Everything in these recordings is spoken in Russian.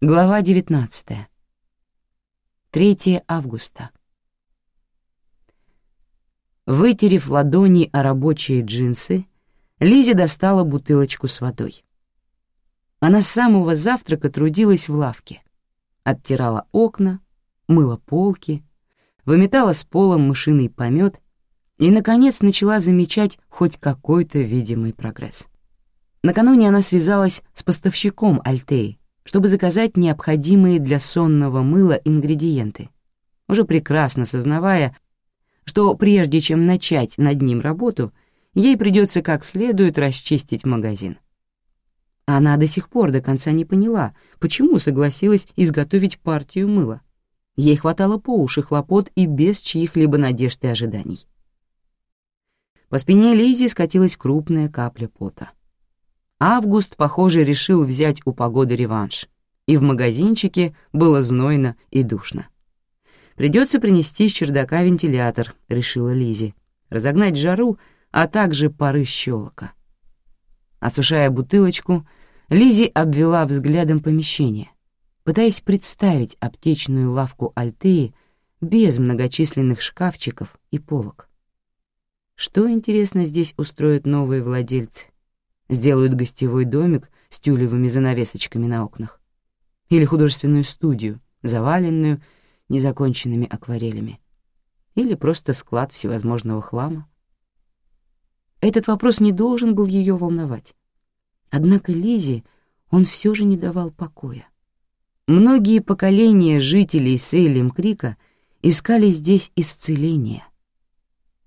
Глава 19. 3 августа. Вытерев ладони о рабочие джинсы, Лизи достала бутылочку с водой. Она с самого завтрака трудилась в лавке. Оттирала окна, мыла полки, выметала с пола мышиный помет и, наконец, начала замечать хоть какой-то видимый прогресс. Накануне она связалась с поставщиком Альтеи, чтобы заказать необходимые для сонного мыла ингредиенты, уже прекрасно сознавая, что прежде чем начать над ним работу, ей придется как следует расчистить магазин. Она до сих пор до конца не поняла, почему согласилась изготовить партию мыла. Ей хватало по уши хлопот и без чьих-либо надежд и ожиданий. По спине Лизи скатилась крупная капля пота. Август, похоже, решил взять у погоды реванш, и в магазинчике было знойно и душно. «Придется принести с чердака вентилятор», — решила Лизи, разогнать жару, а также пары щелока. Осушая бутылочку, Лизи обвела взглядом помещение, пытаясь представить аптечную лавку Альтеи без многочисленных шкафчиков и полок. Что, интересно, здесь устроят новые владельцы? Сделают гостевой домик с тюлевыми занавесочками на окнах? Или художественную студию, заваленную незаконченными акварелями? Или просто склад всевозможного хлама? Этот вопрос не должен был ее волновать. Однако Лизе он все же не давал покоя. Многие поколения жителей Сейлем Крика искали здесь исцеления,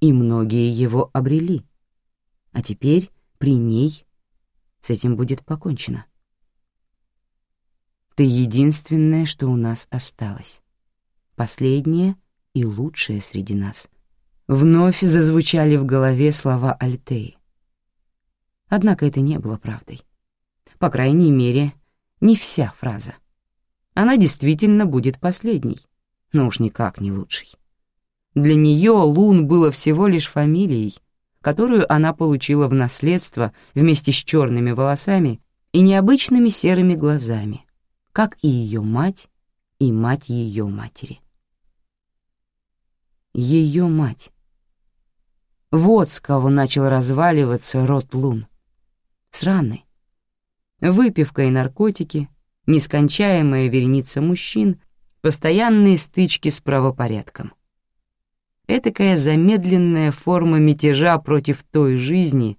и многие его обрели. А теперь при ней с этим будет покончено. Ты единственное, что у нас осталось. Последнее и лучшее среди нас. Вновь зазвучали в голове слова Альтеи. Однако это не было правдой. По крайней мере, не вся фраза. Она действительно будет последней, но уж никак не лучшей. Для нее Лун было всего лишь фамилией, которую она получила в наследство вместе с черными волосами и необычными серыми глазами, как и ее мать и мать ее матери. Ее мать. Вот с кого начал разваливаться род Лун сраной. Выпивка и наркотики, нескончаемая вереница мужчин, постоянные стычки с правопорядком. Этакая замедленная форма мятежа против той жизни,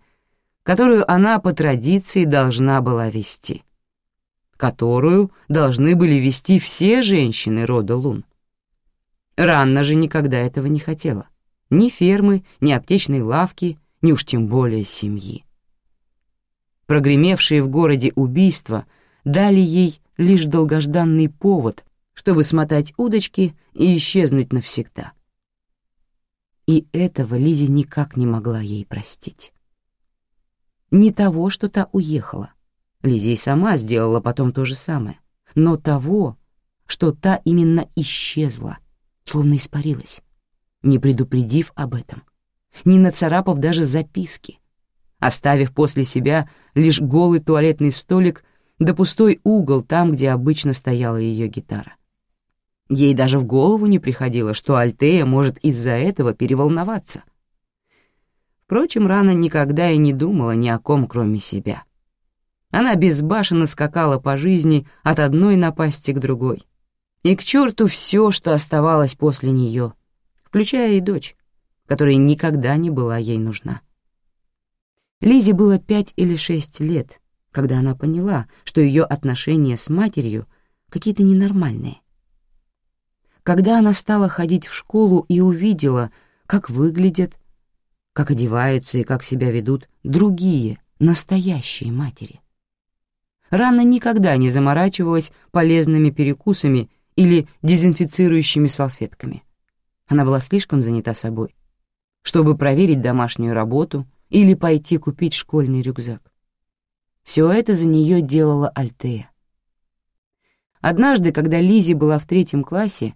которую она по традиции должна была вести, которую должны были вести все женщины рода Лун. Ранна же никогда этого не хотела. Ни фермы, ни аптечной лавки, ни уж тем более семьи. Прогремевшие в городе убийства дали ей лишь долгожданный повод, чтобы смотать удочки и исчезнуть навсегда. И этого Лизи никак не могла ей простить. Не того, что та уехала. Лизи сама сделала потом то же самое. Но того, что та именно исчезла, словно испарилась, не предупредив об этом, не нацарапав даже записки — оставив после себя лишь голый туалетный столик да пустой угол там, где обычно стояла ее гитара. Ей даже в голову не приходило, что Альтея может из-за этого переволноваться. Впрочем, Рана никогда и не думала ни о ком, кроме себя. Она безбашенно скакала по жизни от одной напасти к другой. И к черту все, что оставалось после нее, включая и дочь, которая никогда не была ей нужна. Лизе было пять или шесть лет, когда она поняла, что ее отношения с матерью какие-то ненормальные. Когда она стала ходить в школу и увидела, как выглядят, как одеваются и как себя ведут другие, настоящие матери. Рана никогда не заморачивалась полезными перекусами или дезинфицирующими салфетками. Она была слишком занята собой, чтобы проверить домашнюю работу — или пойти купить школьный рюкзак. Все это за нее делала Альтея. Однажды, когда Лизи была в третьем классе,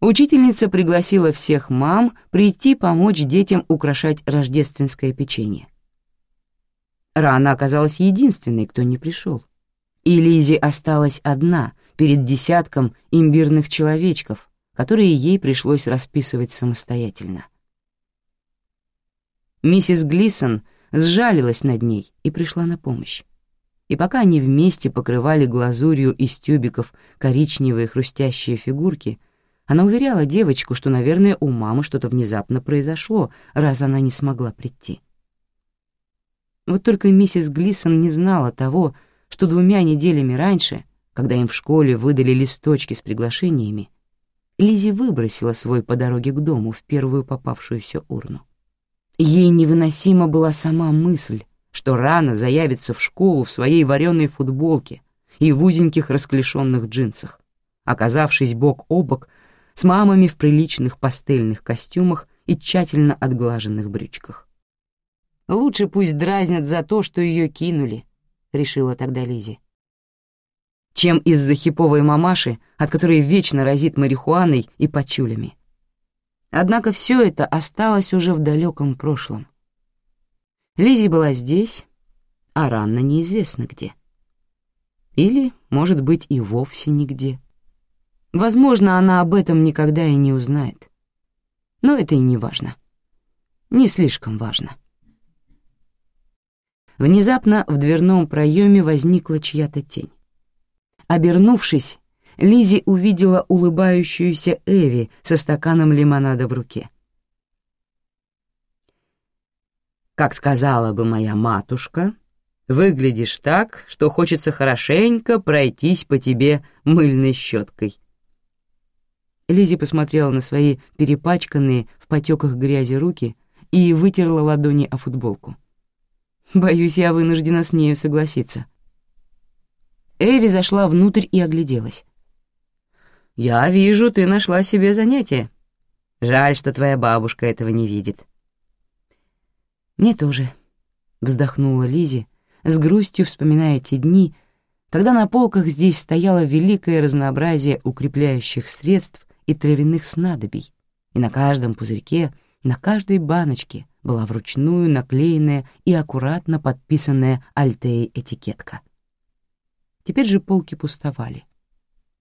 учительница пригласила всех мам прийти помочь детям украшать рождественское печенье. Рана оказалась единственной, кто не пришел. И Лизи осталась одна перед десятком имбирных человечков, которые ей пришлось расписывать самостоятельно. Миссис Глисон сжалилась над ней и пришла на помощь. И пока они вместе покрывали глазурью из тюбиков коричневые хрустящие фигурки, она уверяла девочку, что, наверное, у мамы что-то внезапно произошло, раз она не смогла прийти. Вот только миссис Глисон не знала того, что двумя неделями раньше, когда им в школе выдали листочки с приглашениями, Лизи выбросила свой по дороге к дому в первую попавшуюся урну. Ей невыносима была сама мысль, что рано заявится в школу в своей вареной футболке и в узеньких расклешенных джинсах, оказавшись бок о бок с мамами в приличных пастельных костюмах и тщательно отглаженных брючках. «Лучше пусть дразнят за то, что ее кинули», — решила тогда Лизи чем из-за хиповой мамаши, от которой вечно разит марихуаной и пачулями. Однако все это осталось уже в далеком прошлом. Лизи была здесь, а Ранна неизвестно где. Или, может быть, и вовсе нигде. Возможно, она об этом никогда и не узнает. Но это и не важно. Не слишком важно. Внезапно в дверном проеме возникла чья-то тень. Обернувшись, Лизи увидела улыбающуюся Эви со стаканом лимонада в руке. «Как сказала бы моя матушка, выглядишь так, что хочется хорошенько пройтись по тебе мыльной щеткой». Лизи посмотрела на свои перепачканные в потеках грязи руки и вытерла ладони о футболку. «Боюсь, я вынуждена с нею согласиться». Эви зашла внутрь и огляделась. «Я вижу, ты нашла себе занятие. Жаль, что твоя бабушка этого не видит». «Мне тоже», — вздохнула Лизи, с грустью вспоминая те дни, когда на полках здесь стояло великое разнообразие укрепляющих средств и травяных снадобий, и на каждом пузырьке, на каждой баночке была вручную наклеенная и аккуратно подписанная Альтеей этикетка. Теперь же полки пустовали.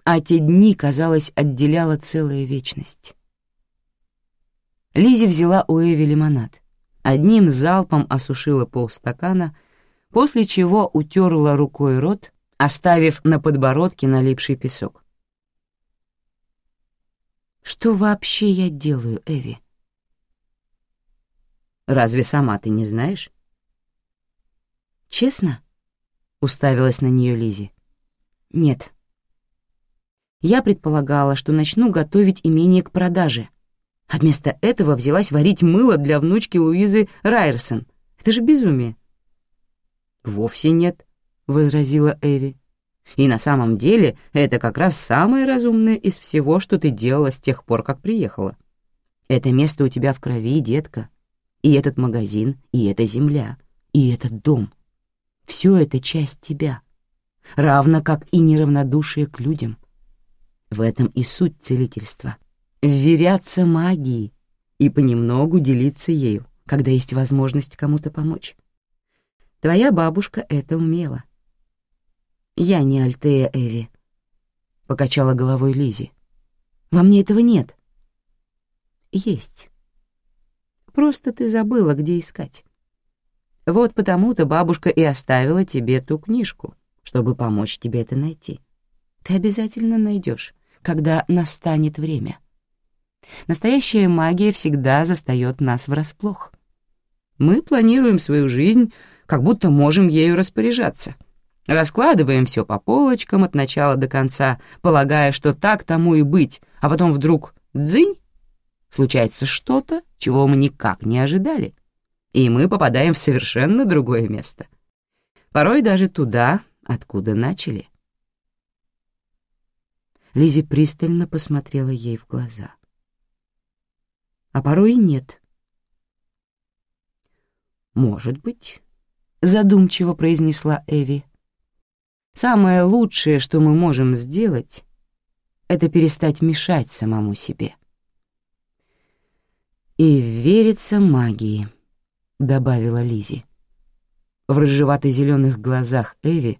А те дни, казалось, отделяла целая вечность. Лизи взяла у Эви лимонад. Одним залпом осушила полстакана, после чего утерла рукой рот, оставив на подбородке налипший песок. «Что вообще я делаю, Эви?» «Разве сама ты не знаешь?» «Честно?» — уставилась на нее Лизи. Нет. Я предполагала, что начну готовить имение к продаже, а вместо этого взялась варить мыло для внучки Луизы Райерсон. Это же безумие. «Вовсе нет», — возразила Эви. «И на самом деле это как раз самое разумное из всего, что ты делала с тех пор, как приехала. Это место у тебя в крови, детка. И этот магазин, и эта земля, и этот дом. Все это часть тебя равно как и неравнодушие к людям. В этом и суть целительства — вверяться магии и понемногу делиться ею, когда есть возможность кому-то помочь. Твоя бабушка это умела. Я не Альтея Эви, — покачала головой Лизи. Во мне этого нет. Есть. Просто ты забыла, где искать. Вот потому-то бабушка и оставила тебе ту книжку — чтобы помочь тебе это найти. Ты обязательно найдешь, когда настанет время. Настоящая магия всегда застает нас врасплох. Мы планируем свою жизнь, как будто можем ею распоряжаться. Раскладываем все по полочкам от начала до конца, полагая, что так тому и быть, а потом вдруг дзынь, случается что-то, чего мы никак не ожидали, и мы попадаем в совершенно другое место. Порой даже туда, Откуда начали? Лизи пристально посмотрела ей в глаза. А порой и нет. «Может быть», — задумчиво произнесла Эви. «Самое лучшее, что мы можем сделать, это перестать мешать самому себе». «И вериться магии», — добавила Лизи. В рыжевато-зеленых глазах Эви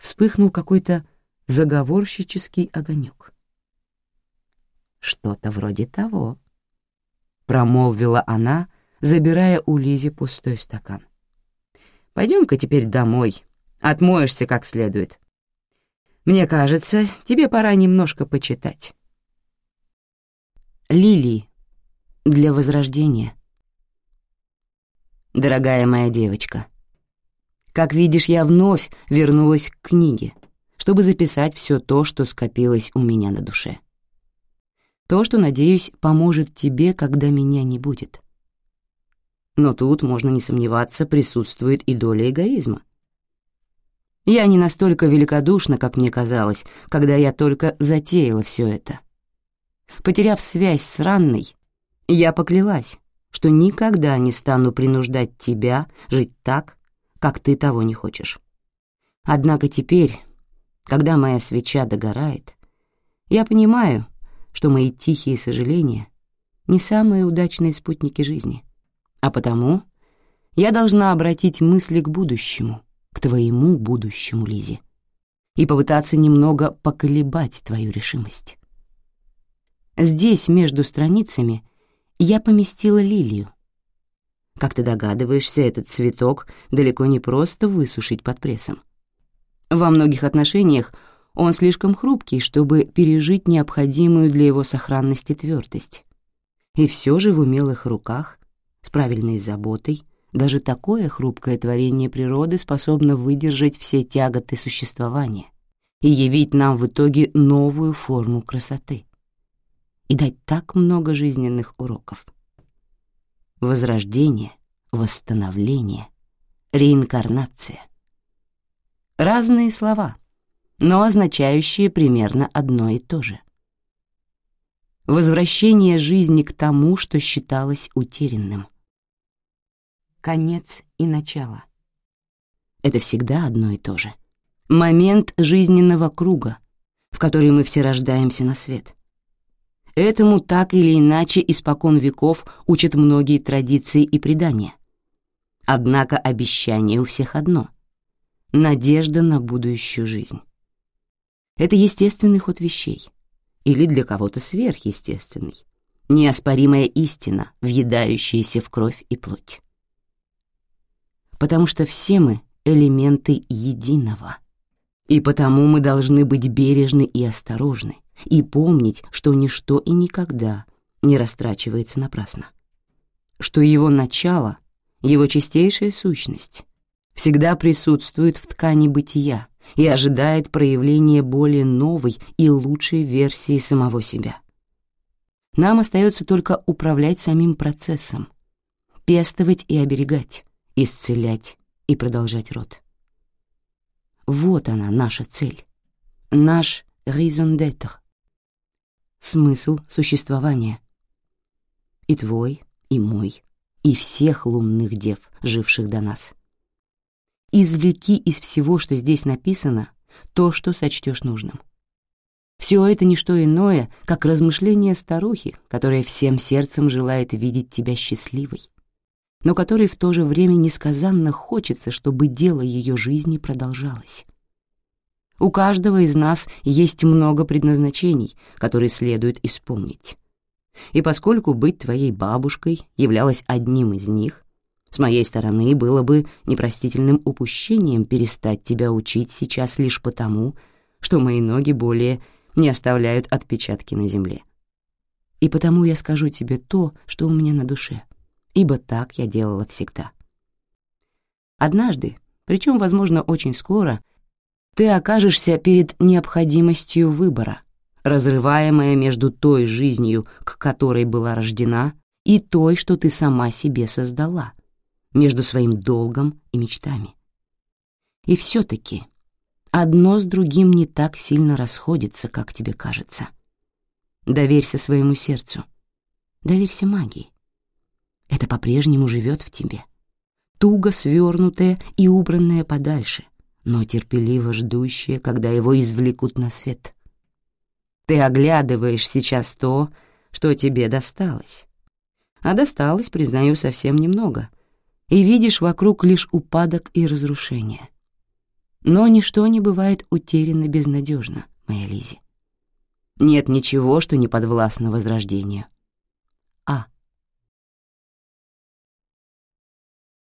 вспыхнул какой-то заговорщический огонек. «Что-то вроде того», — промолвила она, забирая у Лизи пустой стакан. «Пойдем-ка теперь домой, отмоешься как следует. Мне кажется, тебе пора немножко почитать». Лилии для возрождения. Дорогая моя девочка, как видишь, я вновь вернулась к книге, чтобы записать все то, что скопилось у меня на душе. То, что, надеюсь, поможет тебе, когда меня не будет. Но тут, можно не сомневаться, присутствует и доля эгоизма. Я не настолько великодушна, как мне казалось, когда я только затеяла все это. Потеряв связь с Ранной, я поклялась, что никогда не стану принуждать тебя жить так, как ты того не хочешь. Однако теперь, когда моя свеча догорает, я понимаю, что мои тихие сожаления не самые удачные спутники жизни, а потому я должна обратить мысли к будущему, к твоему будущему, Лизе, и попытаться немного поколебать твою решимость. Здесь, между страницами, я поместила лилию, как ты догадываешься, этот цветок далеко не просто высушить под прессом. Во многих отношениях он слишком хрупкий, чтобы пережить необходимую для его сохранности твердость. И все же в умелых руках, с правильной заботой, даже такое хрупкое творение природы способно выдержать все тяготы существования и явить нам в итоге новую форму красоты и дать так много жизненных уроков возрождение, восстановление, реинкарнация. Разные слова, но означающие примерно одно и то же. Возвращение жизни к тому, что считалось утерянным. Конец и начало. Это всегда одно и то же. Момент жизненного круга, в который мы все рождаемся на свет — Этому так или иначе испокон веков учат многие традиции и предания. Однако обещание у всех одно — надежда на будущую жизнь. Это естественный ход вещей, или для кого-то сверхъестественный, неоспоримая истина, въедающаяся в кровь и плоть. Потому что все мы — элементы единого, и потому мы должны быть бережны и осторожны, и помнить, что ничто и никогда не растрачивается напрасно. Что его начало, его чистейшая сущность, всегда присутствует в ткани бытия и ожидает проявления более новой и лучшей версии самого себя. Нам остается только управлять самим процессом, пестовать и оберегать, исцелять и продолжать род. Вот она, наша цель, наш raison d'être, смысл существования. И твой, и мой, и всех лунных дев, живших до нас. Извлеки из всего, что здесь написано, то, что сочтешь нужным. Все это не что иное, как размышление старухи, которая всем сердцем желает видеть тебя счастливой, но которой в то же время несказанно хочется, чтобы дело ее жизни продолжалось. У каждого из нас есть много предназначений, которые следует исполнить. И поскольку быть твоей бабушкой являлось одним из них, с моей стороны было бы непростительным упущением перестать тебя учить сейчас лишь потому, что мои ноги более не оставляют отпечатки на земле. И потому я скажу тебе то, что у меня на душе, ибо так я делала всегда. Однажды, причем, возможно, очень скоро, ты окажешься перед необходимостью выбора, разрываемая между той жизнью, к которой была рождена, и той, что ты сама себе создала, между своим долгом и мечтами. И все-таки одно с другим не так сильно расходится, как тебе кажется. Доверься своему сердцу, доверься магии. Это по-прежнему живет в тебе, туго свернутое и убранное подальше, но терпеливо ждущее, когда его извлекут на свет. Ты оглядываешь сейчас то, что тебе досталось. А досталось, признаю, совсем немного, и видишь вокруг лишь упадок и разрушение. Но ничто не бывает утеряно безнадежно, моя Лизи. Нет ничего, что не подвластно возрождению.